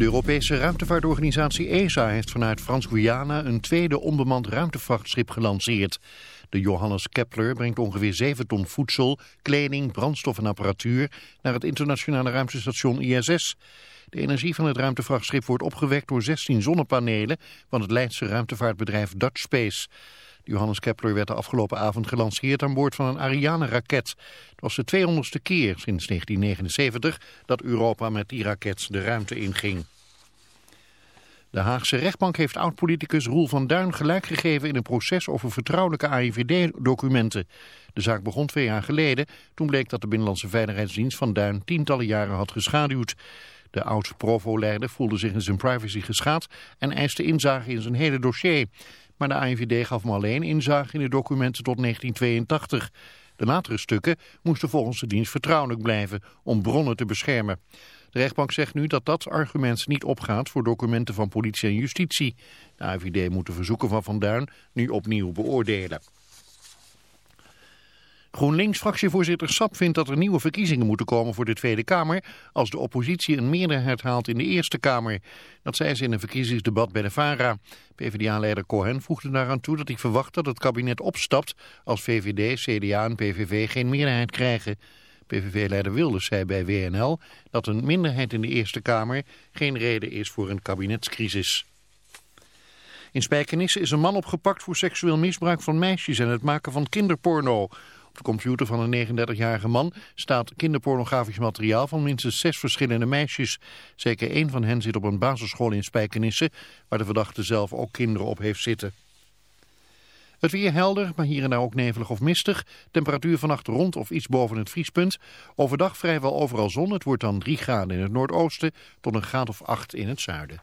De Europese ruimtevaartorganisatie ESA heeft vanuit Frans-Guyana een tweede onbemand ruimtevrachtschip gelanceerd. De Johannes Kepler brengt ongeveer 7 ton voedsel, kleding, brandstof en apparatuur naar het internationale ruimtestation ISS. De energie van het ruimtevrachtschip wordt opgewekt door 16 zonnepanelen van het Leidse ruimtevaartbedrijf Dutch Space. Johannes Kepler werd de afgelopen avond gelanceerd aan boord van een Ariane-raket. Het was de 200ste keer sinds 1979 dat Europa met die raket de ruimte inging. De Haagse rechtbank heeft oud-politicus Roel van Duin gelijk gegeven in een proces over vertrouwelijke AIVD-documenten. De zaak begon twee jaar geleden. Toen bleek dat de Binnenlandse Veiligheidsdienst van Duin tientallen jaren had geschaduwd. De oud-Provo-leider voelde zich in zijn privacy geschaad en eiste inzage in zijn hele dossier. Maar de AIVD gaf hem alleen inzage in de documenten tot 1982. De latere stukken moesten volgens de dienst vertrouwelijk blijven om bronnen te beschermen. De rechtbank zegt nu dat dat argument niet opgaat voor documenten van politie en justitie. De AIVD moet de verzoeken van Van Duin nu opnieuw beoordelen. GroenLinks-fractievoorzitter Sap vindt dat er nieuwe verkiezingen moeten komen voor de Tweede Kamer als de oppositie een meerderheid haalt in de Eerste Kamer. Dat zei ze in een verkiezingsdebat bij de VARA. PvdA-leider Cohen voegde daaraan toe dat hij verwacht dat het kabinet opstapt als VVD, CDA en PVV geen meerderheid krijgen. PVV-leider Wilders zei bij WNL dat een minderheid in de Eerste Kamer geen reden is voor een kabinetscrisis. In Spijkenisse is een man opgepakt voor seksueel misbruik van meisjes en het maken van kinderporno. Op de computer van een 39-jarige man staat kinderpornografisch materiaal van minstens zes verschillende meisjes. Zeker één van hen zit op een basisschool in Spijkenisse, waar de verdachte zelf ook kinderen op heeft zitten. Het weer helder, maar hier en daar ook nevelig of mistig. Temperatuur vannacht rond of iets boven het vriespunt. Overdag vrijwel overal zon. Het wordt dan 3 graden in het noordoosten tot een graad of 8 in het zuiden.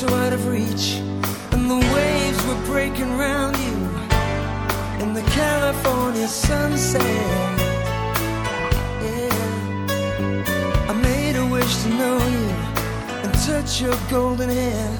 so out of reach, and the waves were breaking round you in the California sunset. Yeah, I made a wish to know you and touch your golden hair.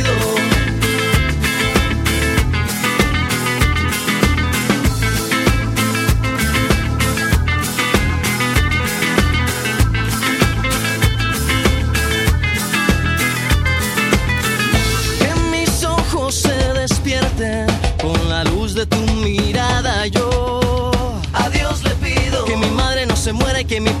Que mi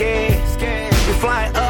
scared. You fly up.